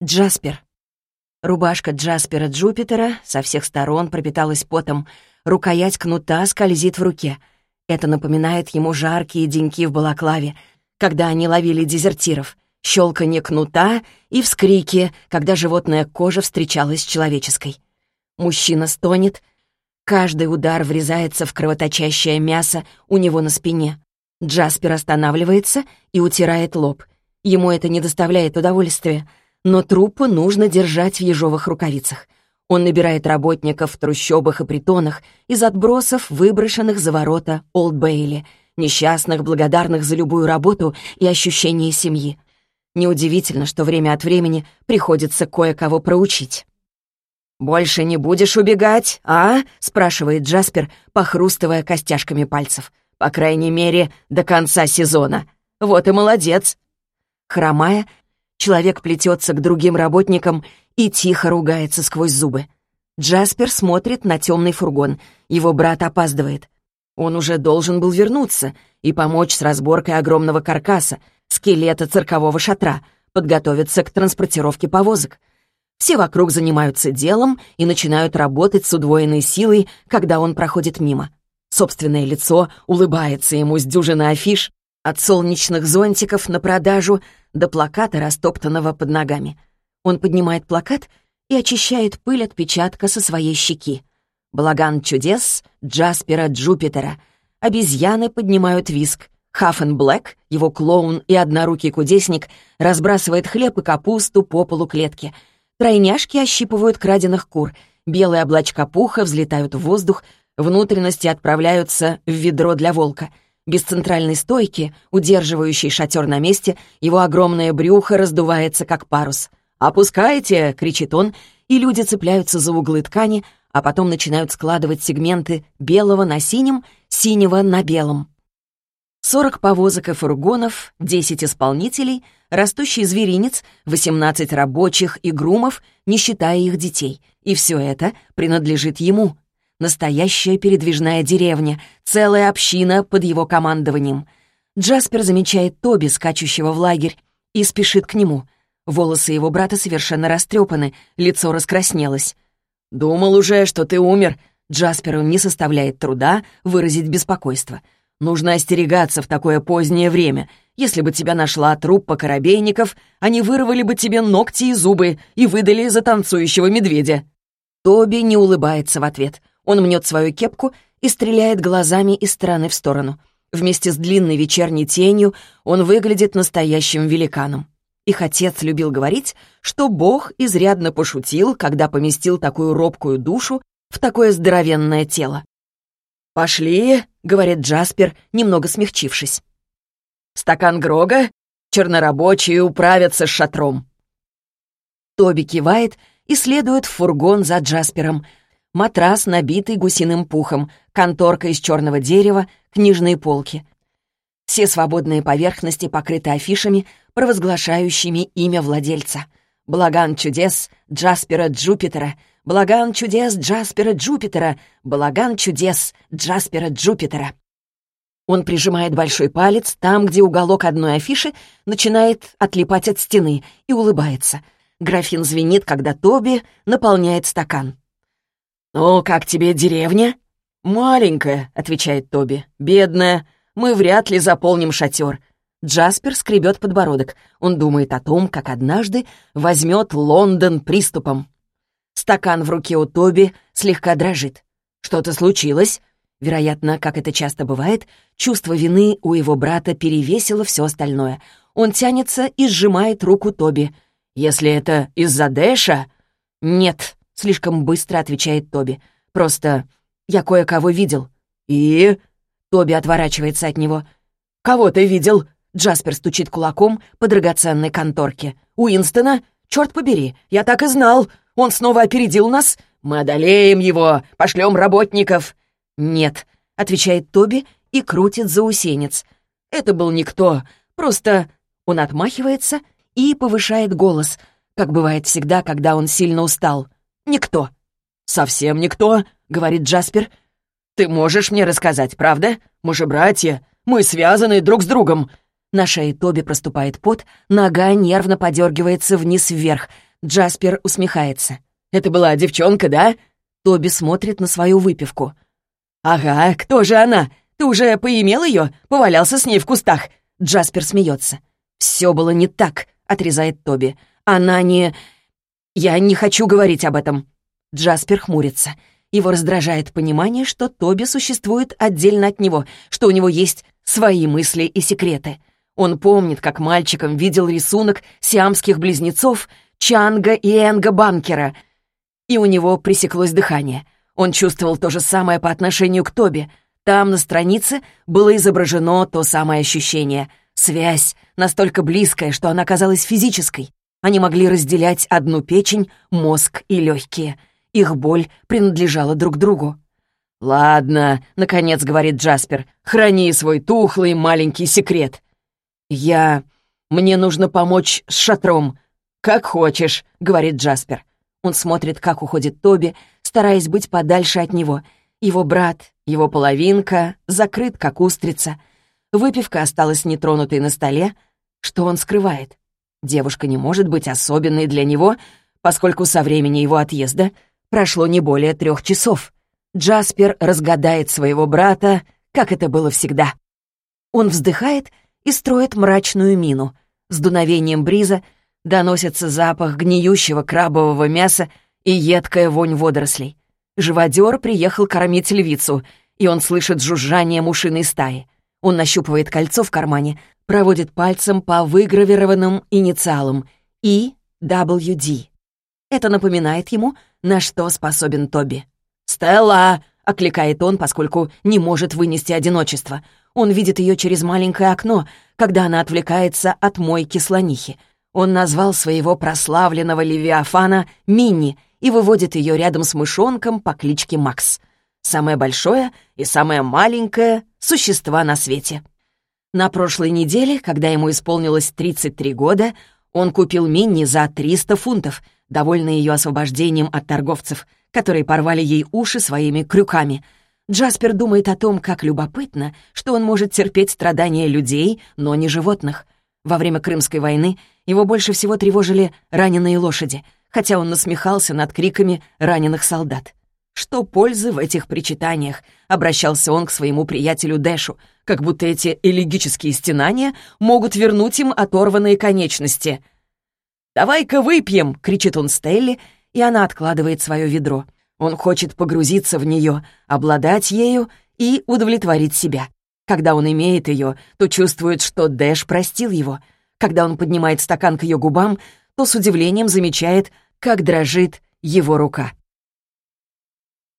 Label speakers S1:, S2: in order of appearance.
S1: Джаспер. Рубашка Джаспера Джупитера со всех сторон пропиталась потом. Рукоять кнута скользит в руке. Это напоминает ему жаркие деньки в балаклаве, когда они ловили дезертиров, щелканье кнута и вскрики, когда животная кожа встречалась с человеческой. Мужчина стонет, каждый удар врезается в кровоточащее мясо у него на спине. Джаспер останавливается и утирает лоб. Ему это не доставляет удовольствия, но трупы нужно держать в ежовых рукавицах. Он набирает работников в трущобах и притонах из отбросов, выброшенных за ворота Олд Бейли, несчастных, благодарных за любую работу и ощущение семьи. Неудивительно, что время от времени приходится кое-кого проучить. «Больше не будешь убегать, а?» — спрашивает Джаспер, похрустывая костяшками пальцев. По крайней мере, до конца сезона. Вот и молодец. Хромая, человек плетется к другим работникам и тихо ругается сквозь зубы. Джаспер смотрит на темный фургон. Его брат опаздывает. Он уже должен был вернуться и помочь с разборкой огромного каркаса, скелета циркового шатра, подготовиться к транспортировке повозок. Все вокруг занимаются делом и начинают работать с удвоенной силой, когда он проходит мимо. Собственное лицо улыбается ему с дюжины афиш, от солнечных зонтиков на продажу до плаката, растоптанного под ногами. Он поднимает плакат и очищает пыль отпечатка со своей щеки. Балаган чудес Джаспера Джупитера. Обезьяны поднимают виск. Хаффен Блэк, его клоун и однорукий кудесник, разбрасывает хлеб и капусту по полу клетки. Тройняшки ощипывают краденых кур. Белые облачка пуха взлетают в воздух, Внутренности отправляются в ведро для волка. Без центральной стойки, удерживающей шатер на месте, его огромное брюхо раздувается, как парус. «Опускайте!» — кричит он, и люди цепляются за углы ткани, а потом начинают складывать сегменты белого на синем, синего на белом. Сорок повозок и фургонов, десять исполнителей, растущий зверинец, восемнадцать рабочих и грумов, не считая их детей. И все это принадлежит ему, Настоящая передвижная деревня, целая община под его командованием. Джаспер замечает Тоби, скачущего в лагерь, и спешит к нему. Волосы его брата совершенно растрепаны, лицо раскраснелось. «Думал уже, что ты умер», Джасперу не составляет труда выразить беспокойство. «Нужно остерегаться в такое позднее время. Если бы тебя нашла труппа корабейников, они вырвали бы тебе ногти и зубы и выдали за танцующего медведя». Тоби не улыбается в ответ. Он мнет свою кепку и стреляет глазами из стороны в сторону. Вместе с длинной вечерней тенью он выглядит настоящим великаном. Их отец любил говорить, что Бог изрядно пошутил, когда поместил такую робкую душу в такое здоровенное тело. «Пошли», — говорит Джаспер, немного смягчившись. «Стакан Грога? Чернорабочие управятся с шатром». Тоби кивает и следует в фургон за Джаспером, матрас, набитый гусиным пухом, конторка из черного дерева, книжные полки. Все свободные поверхности покрыты афишами, провозглашающими имя владельца. «Балаган чудес Джаспера Джупитера», «Балаган чудес Джаспера Джупитера», «Балаган чудес Джаспера Джупитера». Он прижимает большой палец там, где уголок одной афиши начинает отлипать от стены, и улыбается. Графин звенит, когда Тоби наполняет стакан. «Ну, как тебе деревня?» «Маленькая», — отвечает Тоби. «Бедная. Мы вряд ли заполним шатер». Джаспер скребет подбородок. Он думает о том, как однажды возьмет Лондон приступом. Стакан в руке у Тоби слегка дрожит. Что-то случилось? Вероятно, как это часто бывает, чувство вины у его брата перевесило все остальное. Он тянется и сжимает руку Тоби. «Если это из-за Дэша...» «Нет», Слишком быстро отвечает Тоби. Просто я кое-кого видел. И... Тоби отворачивается от него. «Кого ты видел?» Джаспер стучит кулаком по драгоценной конторке. «Уинстона? Черт побери, я так и знал! Он снова опередил нас! Мы одолеем его, пошлем работников!» «Нет», — отвечает Тоби и крутит заусенец. «Это был никто, просто...» Он отмахивается и повышает голос, как бывает всегда, когда он сильно устал. «Никто». «Совсем никто», — говорит Джаспер. «Ты можешь мне рассказать, правда? Мы же братья, мы связаны друг с другом». На шее Тоби проступает пот, нога нервно подергивается вниз-вверх. Джаспер усмехается. «Это была девчонка, да?» Тоби смотрит на свою выпивку. «Ага, кто же она? Ты уже поимел ее? Повалялся с ней в кустах?» Джаспер смеется. «Все было не так», — отрезает Тоби. «Она не...» «Я не хочу говорить об этом». Джаспер хмурится. Его раздражает понимание, что Тоби существует отдельно от него, что у него есть свои мысли и секреты. Он помнит, как мальчиком видел рисунок сиамских близнецов Чанга и Энга Банкера, и у него пресеклось дыхание. Он чувствовал то же самое по отношению к Тоби. Там, на странице, было изображено то самое ощущение. Связь, настолько близкая, что она казалась физической. Они могли разделять одну печень, мозг и легкие. Их боль принадлежала друг другу. «Ладно», — наконец говорит Джаспер, — «храни свой тухлый маленький секрет». «Я... Мне нужно помочь с шатром». «Как хочешь», — говорит Джаспер. Он смотрит, как уходит Тоби, стараясь быть подальше от него. Его брат, его половинка, закрыт, как устрица. Выпивка осталась нетронутой на столе. Что он скрывает? Девушка не может быть особенной для него, поскольку со времени его отъезда прошло не более трех часов. Джаспер разгадает своего брата, как это было всегда. Он вздыхает и строит мрачную мину. С дуновением бриза доносится запах гниющего крабового мяса и едкая вонь водорослей. Живодер приехал кормить львицу, и он слышит жужжание мушиной стаи. Он нащупывает кольцо в кармане, проводит пальцем по выгравированным инициалам И WD. Это напоминает ему, на что способен Тоби. «Стелла!» — окликает он, поскольку не может вынести одиночество. Он видит ее через маленькое окно, когда она отвлекается от мойки слонихи. Он назвал своего прославленного Левиафана Минни и выводит ее рядом с мышонком по кличке Макс. Самое большое и самое маленькое существа на свете. На прошлой неделе, когда ему исполнилось 33 года, он купил Минни за 300 фунтов, довольный ее освобождением от торговцев, которые порвали ей уши своими крюками. Джаспер думает о том, как любопытно, что он может терпеть страдания людей, но не животных. Во время Крымской войны его больше всего тревожили раненые лошади, хотя он насмехался над криками раненых солдат. «Что пользы в этих причитаниях?» — обращался он к своему приятелю Дэшу, как будто эти элегические стенания могут вернуть им оторванные конечности. «Давай-ка выпьем!» — кричит он Стелли, и она откладывает свое ведро. Он хочет погрузиться в нее, обладать ею и удовлетворить себя. Когда он имеет ее, то чувствует, что Дэш простил его. Когда он поднимает стакан к ее губам, то с удивлением замечает, как дрожит его рука.